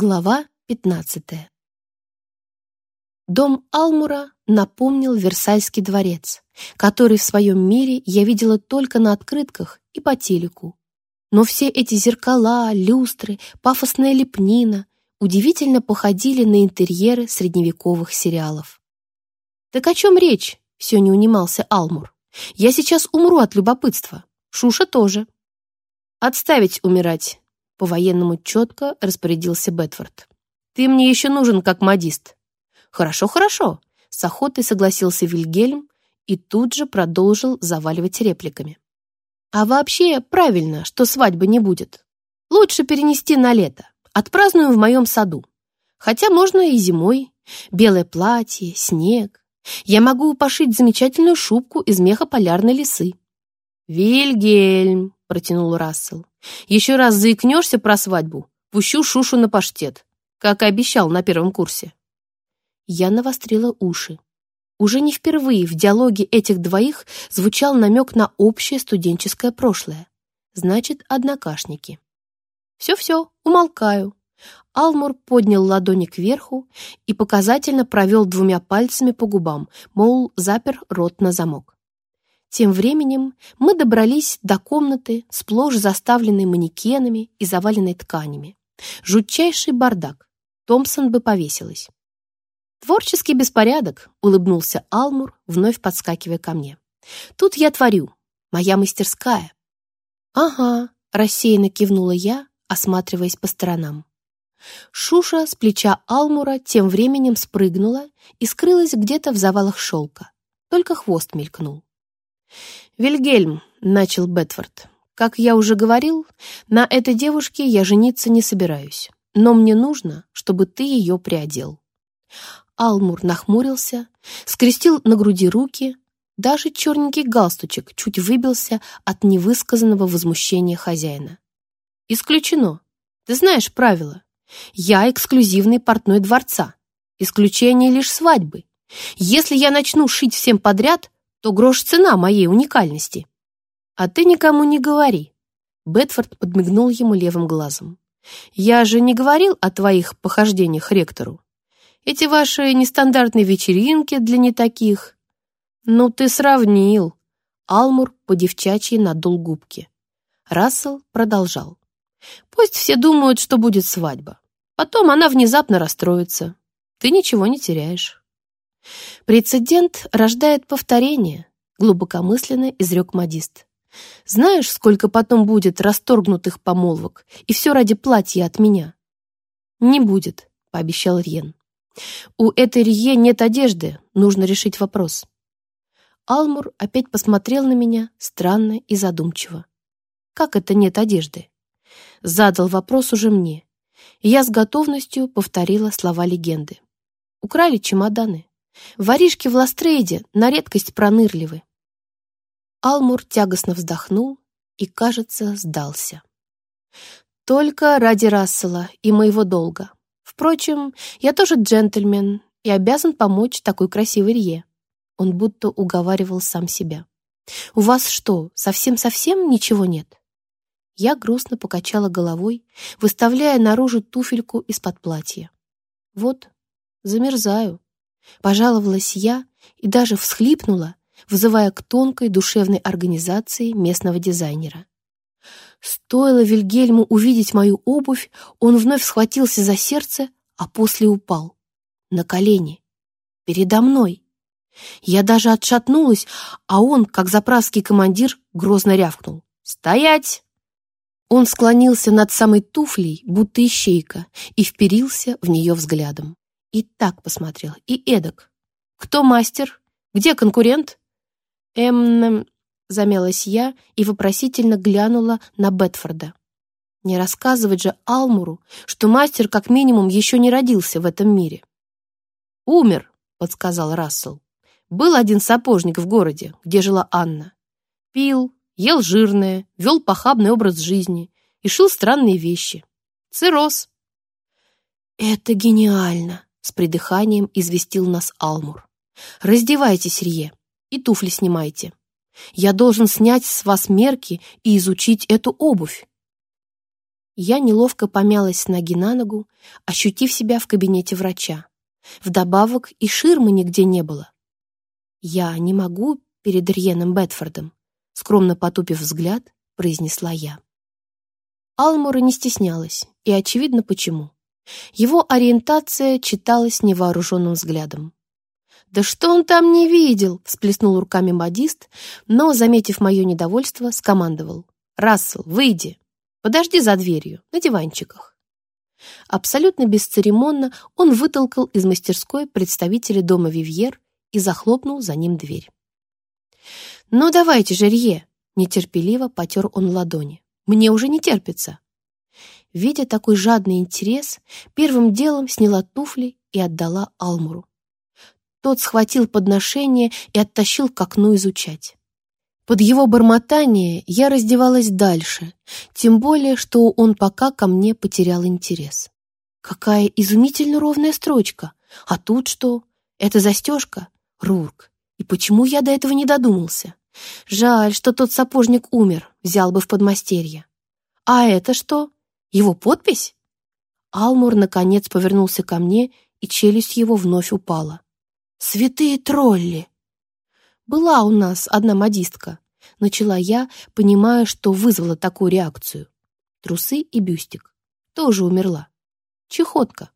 Глава 15 Дом Алмура напомнил Версальский дворец, который в своем мире я видела только на открытках и по телеку. Но все эти зеркала, люстры, пафосная лепнина удивительно походили на интерьеры средневековых сериалов. «Так о чем речь?» — все не унимался Алмур. «Я сейчас умру от любопытства. Шуша тоже». «Отставить умирать», по-военному четко распорядился Бетфорд. «Ты мне еще нужен как модист». «Хорошо, хорошо», — с охотой согласился Вильгельм и тут же продолжил заваливать репликами. «А вообще правильно, что свадьбы не будет. Лучше перенести на лето. Отпразднуем в моем саду. Хотя можно и зимой. Белое платье, снег. Я могу пошить замечательную шубку из меха полярной лисы». «Вильгельм», — протянул Рассел, еще раз заикнешься про свадьбу, пущу Шушу на паштет, как и обещал на первом курсе. Я навострила уши. Уже не впервые в диалоге этих двоих звучал намек на общее студенческое прошлое. Значит, однокашники. Все-все, умолкаю. Алмур поднял ладони кверху и показательно провел двумя пальцами по губам, мол, запер рот на замок. Тем временем мы добрались до комнаты, сплошь заставленной манекенами и заваленной тканями. Жутчайший бардак. Томпсон бы повесилась. «Творческий беспорядок», — улыбнулся Алмур, вновь подскакивая ко мне. «Тут я творю. Моя мастерская». «Ага», — рассеянно кивнула я, осматриваясь по сторонам. Шуша с плеча Алмура тем временем спрыгнула и скрылась где-то в завалах шелка. Только хвост мелькнул. «Вильгельм», — начал Бетфорд, — «как я уже говорил, на этой девушке я жениться не собираюсь, но мне нужно, чтобы ты ее приодел». Алмур нахмурился, скрестил на груди руки, даже черненький галстучек чуть выбился от невысказанного возмущения хозяина. «Исключено. Ты знаешь правила. Я эксклюзивный портной дворца. Исключение лишь свадьбы. Если я начну шить всем подряд, то грош цена моей уникальности. А ты никому не говори. Бетфорд подмигнул ему левым глазом. Я же не говорил о твоих похождениях ректору. Эти ваши нестандартные вечеринки для не таких. Ну ты сравнил. Алмур по девчачьи надул губки. Рассел продолжал. Пусть все думают, что будет свадьба. Потом она внезапно расстроится. Ты ничего не теряешь. «Прецедент рождает повторение», — глубокомысленно изрек модист. «Знаешь, сколько потом будет расторгнутых помолвок, и все ради платья от меня?» «Не будет», — пообещал Рьен. «У этой Рье нет одежды, нужно решить вопрос». Алмур опять посмотрел на меня странно и задумчиво. «Как это нет одежды?» Задал вопрос уже мне. Я с готовностью повторила слова легенды. Украли чемоданы. Воришки в Ластрейде на редкость пронырливы. Алмур тягостно вздохнул и, кажется, сдался. Только ради Рассела и моего долга. Впрочем, я тоже джентльмен и обязан помочь такой красивой Рье. Он будто уговаривал сам себя. «У вас что, совсем-совсем ничего нет?» Я грустно покачала головой, выставляя наружу туфельку из-под платья. «Вот, замерзаю». Пожаловалась я и даже всхлипнула, вызывая к тонкой душевной организации местного дизайнера. Стоило Вильгельму увидеть мою обувь, он вновь схватился за сердце, а после упал. На колени. Передо мной. Я даже отшатнулась, а он, как заправский командир, грозно рявкнул. «Стоять!» Он склонился над самой туфлей, будто ищейка, и вперился в нее взглядом. И так посмотрел, и эдак. «Кто мастер? Где конкурент?» «Эм...» — замялась я и вопросительно глянула на Бетфорда. Не рассказывать же Алмуру, что мастер как минимум еще не родился в этом мире. «Умер», — подсказал Рассел. «Был один сапожник в городе, где жила Анна. Пил, ел жирное, вел похабный образ жизни и шил странные вещи. Цирроз». «Это гениально!» С придыханием известил нас Алмур. «Раздевайтесь, Рье, и туфли снимайте. Я должен снять с вас мерки и изучить эту обувь». Я неловко помялась с ноги на ногу, ощутив себя в кабинете врача. Вдобавок и ширмы нигде не было. «Я не могу перед Рьеном Бетфордом», скромно потупив взгляд, произнесла я. Алмура не стеснялась, и очевидно почему. Его ориентация читалась невооруженным взглядом. «Да что он там не видел?» — всплеснул руками модист, но, заметив мое недовольство, скомандовал. «Рассел, выйди! Подожди за дверью, на диванчиках». Абсолютно бесцеремонно он вытолкал из мастерской представителя дома Вивьер и захлопнул за ним дверь. «Ну давайте же, Рье!» — нетерпеливо потер он ладони. «Мне уже не терпится!» Видя такой жадный интерес, первым делом сняла туфли и отдала Алмуру. Тот схватил подношение и оттащил к окну изучать. Под его бормотание я раздевалась дальше, тем более, что он пока ко мне потерял интерес. Какая изумительно ровная строчка! А тут что? Это застежка? Рурк. И почему я до этого не додумался? Жаль, что тот сапожник умер, взял бы в подмастерье. А это что? Его подпись? Алмур, наконец, повернулся ко мне, и челюсть его вновь упала. «Святые тролли!» «Была у нас одна модистка», — начала я, понимая, что вызвала такую реакцию. Трусы и бюстик. Тоже умерла. Чехотка.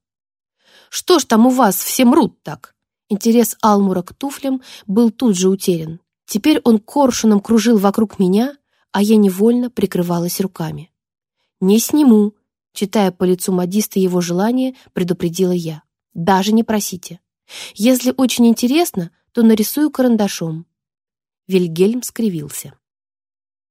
«Что ж там у вас все мрут так?» Интерес Алмура к туфлям был тут же утерян. Теперь он коршуном кружил вокруг меня, а я невольно прикрывалась руками. «Не сниму», — читая по лицу модиста его желание, предупредила я. «Даже не просите. Если очень интересно, то нарисую карандашом». Вильгельм скривился.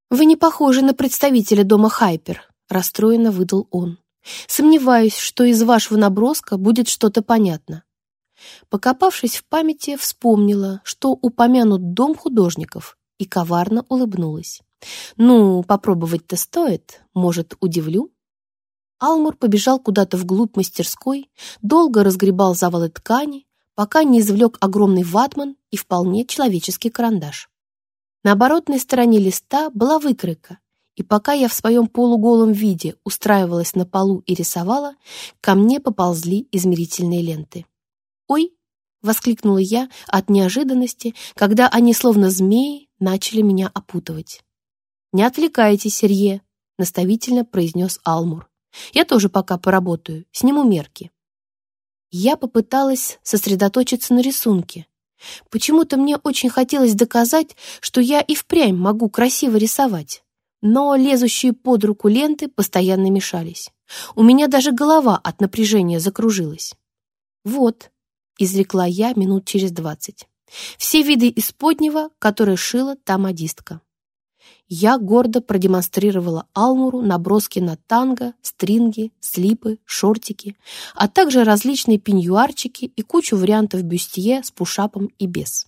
«Вы не похожи на представителя дома Хайпер», — расстроенно выдал он. «Сомневаюсь, что из вашего наброска будет что-то понятно. Покопавшись в памяти, вспомнила, что упомянут дом художников, и коварно улыбнулась. «Ну, попробовать-то стоит. Может, удивлю?» Алмур побежал куда-то вглубь мастерской, долго разгребал завалы ткани, пока не извлек огромный ватман и вполне человеческий карандаш. На оборотной стороне листа была выкройка, и пока я в своем полуголом виде устраивалась на полу и рисовала, ко мне поползли измерительные ленты. «Ой!» — воскликнула я от неожиданности, когда они, словно змеи, начали меня опутывать. «Не отвлекайтесь, Серье», — наставительно произнес Алмур. «Я тоже пока поработаю, сниму мерки». Я попыталась сосредоточиться на рисунке. Почему-то мне очень хотелось доказать, что я и впрямь могу красиво рисовать. Но лезущие под руку ленты постоянно мешались. У меня даже голова от напряжения закружилась. Вот, изрекла я минут через двадцать. Все виды исподнего, которые шила та модистка. Я гордо продемонстрировала Алмуру наброски на танго, стринги, слипы, шортики, а также различные пеньюарчики и кучу вариантов бюстье с пушапом и без.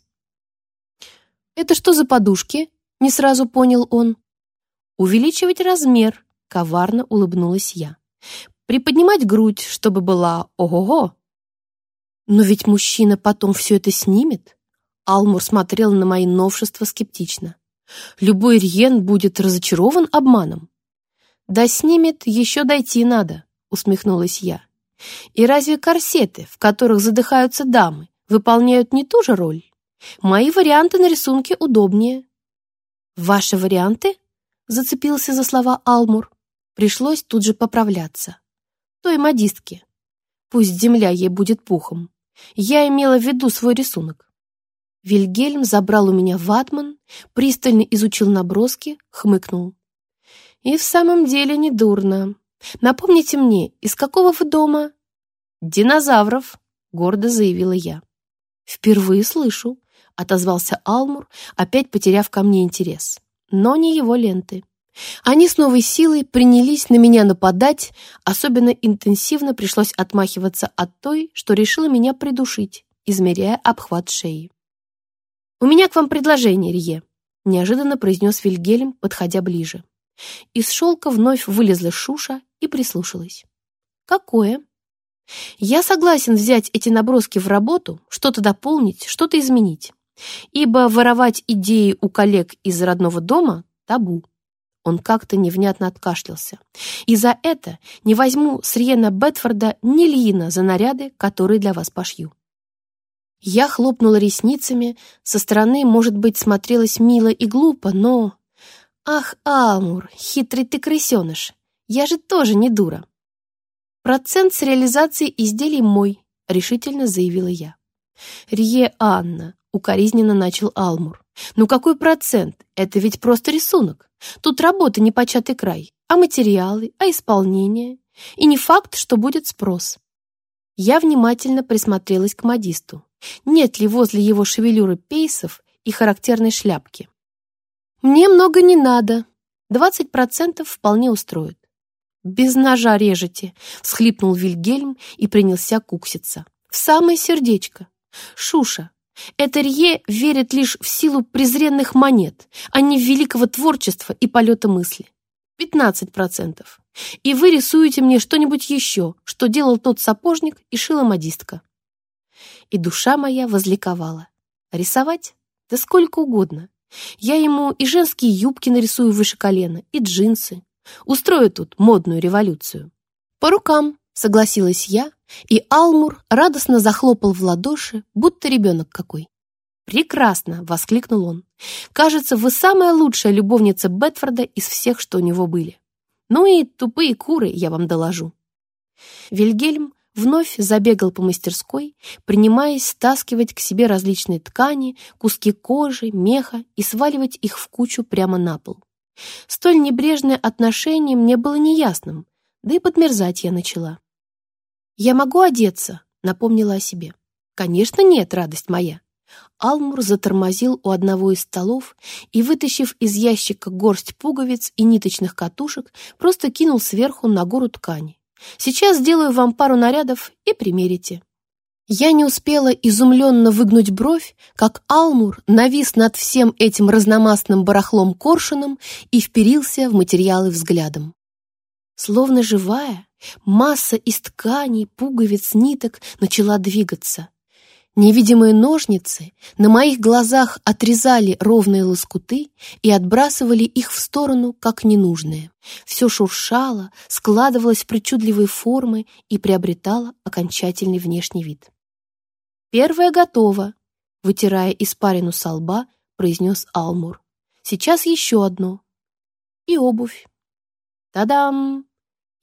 «Это что за подушки?» — не сразу понял он. «Увеличивать размер», — коварно улыбнулась я. «Приподнимать грудь, чтобы была ого-го, но ведь мужчина потом все это снимет. Алмур смотрел на мои новшества скептично. Любой Рьен будет разочарован обманом. Да снимет, еще дойти надо, усмехнулась я. И разве корсеты, в которых задыхаются дамы, выполняют не ту же роль? Мои варианты на рисунке удобнее. Ваши варианты? Зацепился за слова Алмур. Пришлось тут же поправляться. Той модистке. Пусть земля ей будет пухом. Я имела в виду свой рисунок. Вильгельм забрал у меня ватман, пристально изучил наброски, хмыкнул. И в самом деле не дурно. Напомните мне, из какого вы дома? Динозавров, гордо заявила я. Впервые слышу, отозвался Алмур, опять потеряв ко мне интерес. Но не его ленты. Они с новой силой принялись на меня нападать, особенно интенсивно пришлось отмахиваться от той, что решила меня придушить, измеряя обхват шеи. «У меня к вам предложение, Рье», — неожиданно произнес Вильгельм, подходя ближе. Из шелка вновь вылезла Шуша и прислушалась. «Какое?» «Я согласен взять эти наброски в работу, что-то дополнить, что-то изменить, ибо воровать идеи у коллег из родного дома — табу. Он как-то невнятно откашлялся. «И за это не возьму с Риена Бетфорда ни льина за наряды, которые для вас пошью». Я хлопнула ресницами, со стороны, может быть, смотрелась мило и глупо, но... «Ах, Амур, хитрый ты крысеныш, я же тоже не дура». «Процент с реализации изделий мой», — решительно заявила я. «Рие Анна», — укоризненно начал Алмур. «Ну какой процент? Это ведь просто рисунок. Тут работа не початый край, а материалы, а исполнение. И не факт, что будет спрос». Я внимательно присмотрелась к модисту. Нет ли возле его шевелюры пейсов и характерной шляпки? «Мне много не надо. Двадцать процентов вполне устроит». «Без ножа режете», — всхлипнул Вильгельм и принялся кукситься. «В самое сердечко. Шуша, это Рье верит лишь в силу презренных монет, а не в великого творчества и полета мысли. Пятнадцать процентов. И вы рисуете мне что-нибудь еще, что делал тот сапожник и шила модистка и душа моя возликовала. Рисовать? Да сколько угодно. Я ему и женские юбки нарисую выше колена, и джинсы. Устрою тут модную революцию. По рукам, согласилась я, и Алмур радостно захлопал в ладоши, будто ребенок какой. «Прекрасно!» — воскликнул он. «Кажется, вы самая лучшая любовница Бетфорда из всех, что у него были. Ну и тупые куры, я вам доложу». Вильгельм вновь забегал по мастерской, принимаясь стаскивать к себе различные ткани, куски кожи, меха и сваливать их в кучу прямо на пол. Столь небрежное отношение мне было неясным, да и подмерзать я начала. «Я могу одеться», — напомнила о себе. «Конечно нет, радость моя». Алмур затормозил у одного из столов и, вытащив из ящика горсть пуговиц и ниточных катушек, просто кинул сверху на гору ткани. Сейчас сделаю вам пару нарядов и примерите». Я не успела изумленно выгнуть бровь, как Алмур навис над всем этим разномастным барахлом коршуном и вперился в материалы взглядом. Словно живая, масса из тканей, пуговиц, ниток начала двигаться. Невидимые ножницы на моих глазах отрезали ровные лоскуты и отбрасывали их в сторону, как ненужные. Все шуршало, складывалось в причудливые формы и приобретало окончательный внешний вид. «Первое готово», — вытирая испарину со лба, произнес Алмур. «Сейчас еще одно. И обувь. Та-дам!»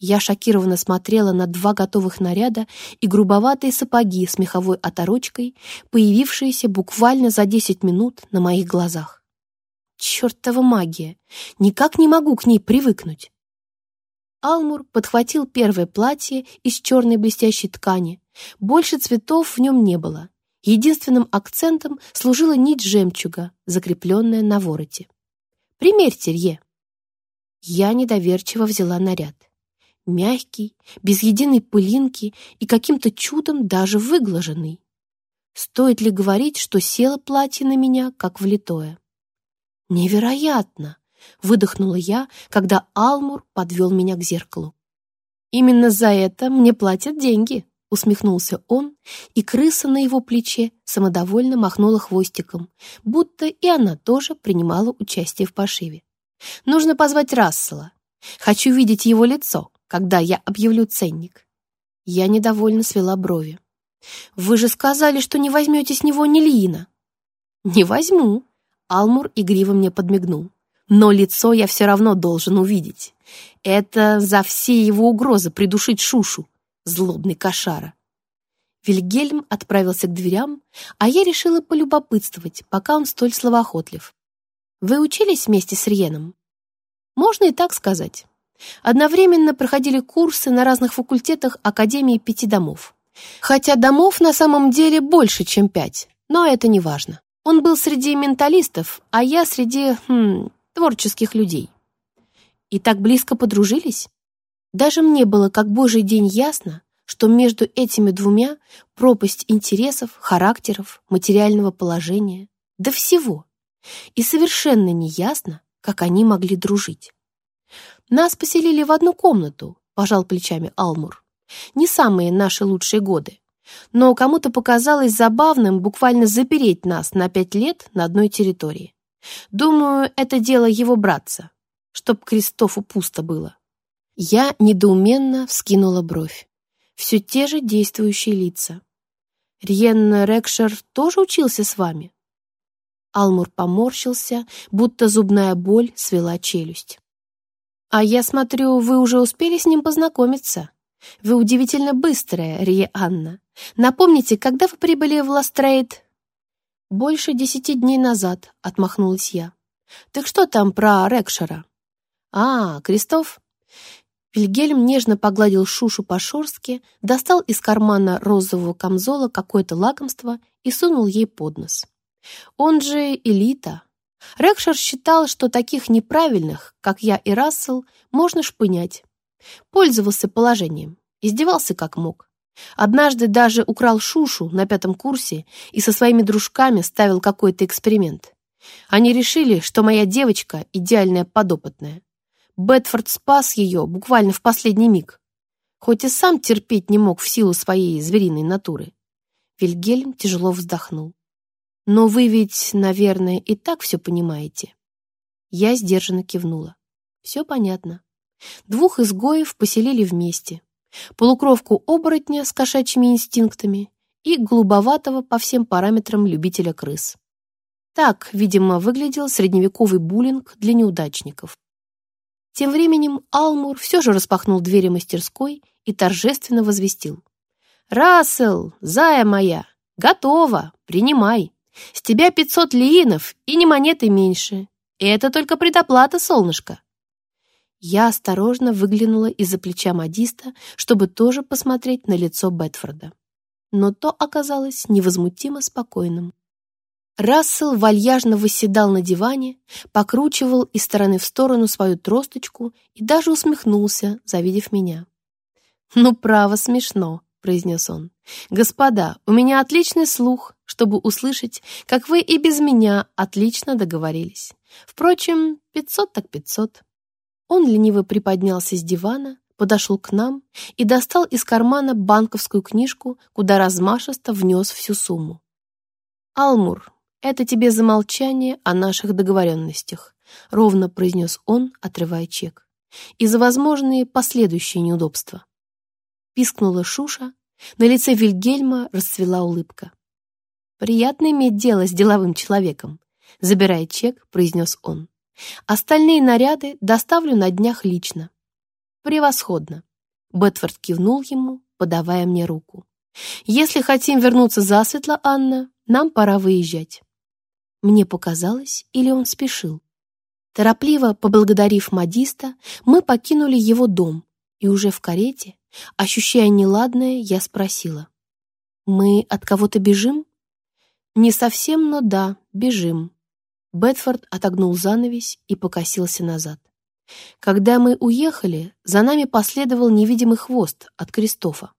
Я шокированно смотрела на два готовых наряда и грубоватые сапоги с меховой оторочкой, появившиеся буквально за десять минут на моих глазах. Чёртова магия! Никак не могу к ней привыкнуть. Алмур подхватил первое платье из черной блестящей ткани. Больше цветов в нем не было. Единственным акцентом служила нить жемчуга, закрепленная на вороте. «Примерьте, Рье!» Я недоверчиво взяла наряд мягкий, без единой пылинки и каким-то чудом даже выглаженный. Стоит ли говорить, что село платье на меня, как влитое? «Невероятно!» — выдохнула я, когда Алмур подвел меня к зеркалу. «Именно за это мне платят деньги», — усмехнулся он, и крыса на его плече самодовольно махнула хвостиком, будто и она тоже принимала участие в пошиве. «Нужно позвать Рассела. Хочу видеть его лицо» когда я объявлю ценник. Я недовольно свела брови. «Вы же сказали, что не возьмете с него ни льина». «Не возьму», — Алмур игриво мне подмигнул. «Но лицо я все равно должен увидеть. Это за все его угрозы придушить Шушу, злобный кошара». Вильгельм отправился к дверям, а я решила полюбопытствовать, пока он столь словоохотлив. «Вы учились вместе с Рьеном?» «Можно и так сказать. Одновременно проходили курсы на разных факультетах Академии пяти домов. Хотя домов на самом деле больше, чем пять, но это не важно. Он был среди менталистов, а я среди, хм, творческих людей. И так близко подружились? Даже мне было как божий день ясно, что между этими двумя пропасть интересов, характеров, материального положения, да всего. И совершенно неясно, как они могли дружить. «Нас поселили в одну комнату», — пожал плечами Алмур. «Не самые наши лучшие годы. Но кому-то показалось забавным буквально запереть нас на пять лет на одной территории. Думаю, это дело его братца. чтоб Кристофу пусто было. Я недоуменно вскинула бровь. Все те же действующие лица. Риен Рекшер тоже учился с вами? Алмур поморщился, будто зубная боль свела челюсть. «А я смотрю, вы уже успели с ним познакомиться. Вы удивительно быстрая, Рие Анна. Напомните, когда вы прибыли в Ластрейд?» «Больше десяти дней назад», — отмахнулась я. «Так что там про Рекшера?» «А, Кристоф?» Вильгельм нежно погладил Шушу по-шорски, достал из кармана розового камзола какое-то лакомство и сунул ей под нос. Он же элита. Рекшер считал, что таких неправильных, как я и Рассел, можно шпынять. Пользовался положением, издевался как мог. Однажды даже украл Шушу на пятом курсе и со своими дружками ставил какой-то эксперимент. Они решили, что моя девочка — идеальная подопытная. Бетфорд спас ее буквально в последний миг, хоть и сам терпеть не мог в силу своей звериной натуры. Вильгельм тяжело вздохнул. Но вы ведь, наверное, и так все понимаете. Я сдержанно кивнула. Все понятно. Двух изгоев поселили вместе. Полукровку оборотня с кошачьими инстинктами и голубоватого по всем параметрам любителя крыс. Так, видимо, выглядел средневековый буллинг для неудачников. Тем временем Алмур все же распахнул двери мастерской и торжественно возвестил. «Рассел, зая моя, готово, принимай!» С тебя пятьсот лиинов и не монеты меньше. И это только предоплата, солнышко. Я осторожно выглянула из-за плеча модиста, чтобы тоже посмотреть на лицо Бетфорда. Но то оказалось невозмутимо спокойным. Рассел вальяжно восседал на диване, покручивал из стороны в сторону свою тросточку и даже усмехнулся, завидев меня. «Ну, право, смешно», — произнес он. «Господа, у меня отличный слух, чтобы услышать, как вы и без меня отлично договорились. Впрочем, пятьсот так пятьсот». Он лениво приподнялся с дивана, подошел к нам и достал из кармана банковскую книжку, куда размашисто внес всю сумму. «Алмур, это тебе за молчание о наших договоренностях», ровно произнес он, отрывая чек, «и за возможные последующие неудобства». Пискнула Шуша, на лице Вильгельма расцвела улыбка. «Приятно иметь дело с деловым человеком», — забирая чек, произнес он. «Остальные наряды доставлю на днях лично». «Превосходно», — Бетфорд кивнул ему, подавая мне руку. «Если хотим вернуться засветло, Анна, нам пора выезжать». Мне показалось, или он спешил. Торопливо поблагодарив модиста, мы покинули его дом, и уже в карете, ощущая неладное, я спросила. «Мы от кого-то бежим?» «Не совсем, но да, бежим». Бетфорд отогнул занавесь и покосился назад. Когда мы уехали, за нами последовал невидимый хвост от Кристофа.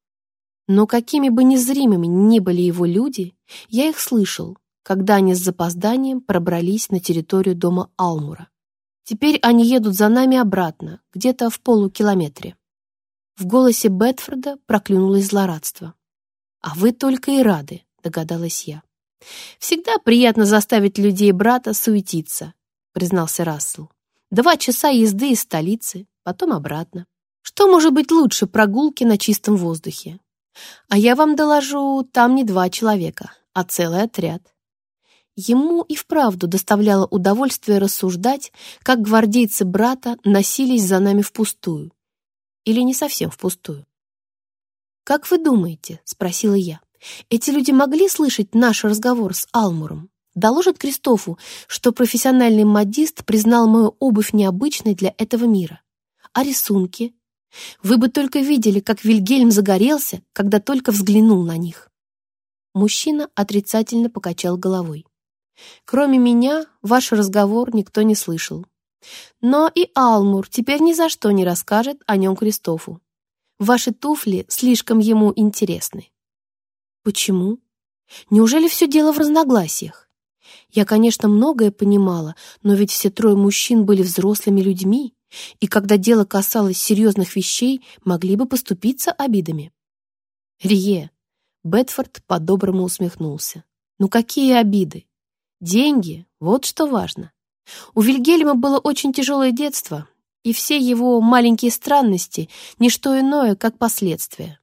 Но какими бы незримыми ни были его люди, я их слышал, когда они с запозданием пробрались на территорию дома Алмура. Теперь они едут за нами обратно, где-то в полукилометре. В голосе Бетфорда проклюнулось злорадство. «А вы только и рады», — догадалась я. «Всегда приятно заставить людей брата суетиться», — признался Рассел. «Два часа езды из столицы, потом обратно. Что может быть лучше прогулки на чистом воздухе? А я вам доложу, там не два человека, а целый отряд». Ему и вправду доставляло удовольствие рассуждать, как гвардейцы брата носились за нами впустую, или не совсем впустую? «Как вы думаете?» — спросила я. «Эти люди могли слышать наш разговор с Алмуром? Доложат Кристофу, что профессиональный модист признал мою обувь необычной для этого мира. А рисунки? Вы бы только видели, как Вильгельм загорелся, когда только взглянул на них». Мужчина отрицательно покачал головой. «Кроме меня, ваш разговор никто не слышал. Но и Алмур теперь ни за что не расскажет о нем Кристофу. Ваши туфли слишком ему интересны. Почему? Неужели все дело в разногласиях? Я, конечно, многое понимала, но ведь все трое мужчин были взрослыми людьми, и когда дело касалось серьезных вещей, могли бы поступиться обидами. Рие, Бетфорд по-доброму усмехнулся. Ну какие обиды? Деньги, вот что важно. У Вильгельма было очень тяжелое детство, и все его маленькие странности — ничто иное, как последствия.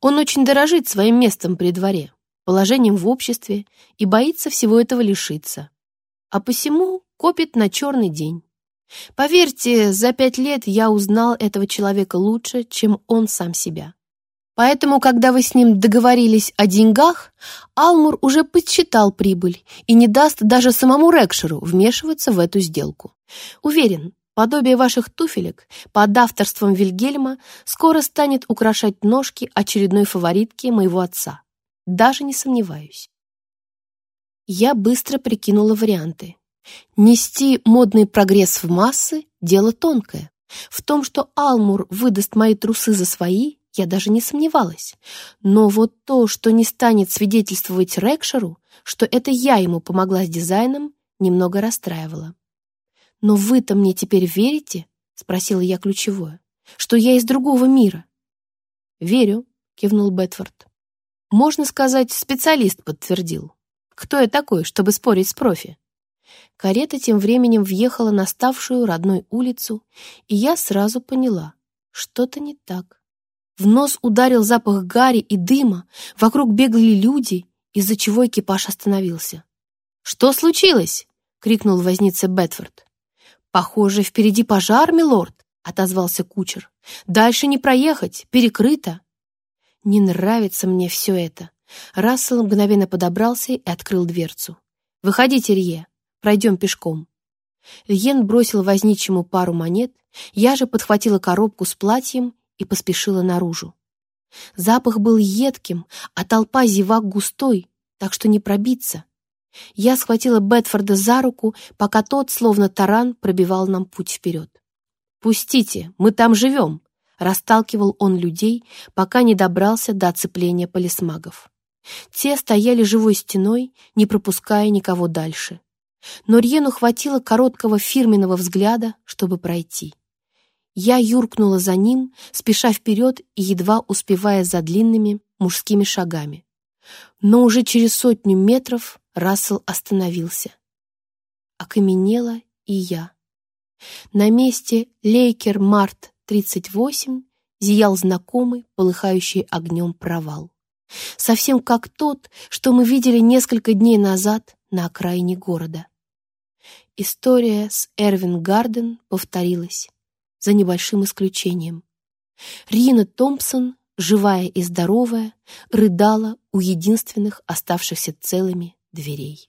Он очень дорожит своим местом при дворе, положением в обществе и боится всего этого лишиться. А посему копит на черный день. Поверьте, за пять лет я узнал этого человека лучше, чем он сам себя. Поэтому, когда вы с ним договорились о деньгах, Алмур уже подсчитал прибыль и не даст даже самому Рекшеру вмешиваться в эту сделку. Уверен, подобие ваших туфелек под авторством Вильгельма скоро станет украшать ножки очередной фаворитки моего отца. Даже не сомневаюсь. Я быстро прикинула варианты. Нести модный прогресс в массы – дело тонкое. В том, что Алмур выдаст мои трусы за свои, я даже не сомневалась. Но вот то, что не станет свидетельствовать Рекшеру, что это я ему помогла с дизайном, немного расстраивало. «Но вы-то мне теперь верите?» — спросила я ключевое. «Что я из другого мира?» «Верю», — кивнул Бетфорд. «Можно сказать, специалист подтвердил. Кто я такой, чтобы спорить с профи?» Карета тем временем въехала на ставшую родной улицу, и я сразу поняла, что-то не так. В нос ударил запах гари и дыма, вокруг бегали люди, из-за чего экипаж остановился. «Что случилось?» — крикнул возница Бетфорд. «Похоже, впереди пожар, милорд», — отозвался кучер. «Дальше не проехать, перекрыто». «Не нравится мне все это». Рассел мгновенно подобрался и открыл дверцу. «Выходите, Рье, пройдем пешком». Льен бросил возничему пару монет, я же подхватила коробку с платьем и поспешила наружу. Запах был едким, а толпа зевак густой, так что не пробиться. Я схватила Бетфорда за руку, пока тот, словно таран, пробивал нам путь вперед. «Пустите, мы там живем!» — расталкивал он людей, пока не добрался до оцепления полисмагов. Те стояли живой стеной, не пропуская никого дальше. Но Рьену хватило короткого фирменного взгляда, чтобы пройти. Я юркнула за ним, спеша вперед и едва успевая за длинными мужскими шагами. Но уже через сотню метров Рассел остановился. Окаменела и я. На месте Лейкер Март 38 зиял знакомый, полыхающий огнем провал. Совсем как тот, что мы видели несколько дней назад на окраине города. История с Эрвин Гарден повторилась за небольшим исключением. Рина Томпсон, живая и здоровая, рыдала у единственных оставшихся целыми дверей.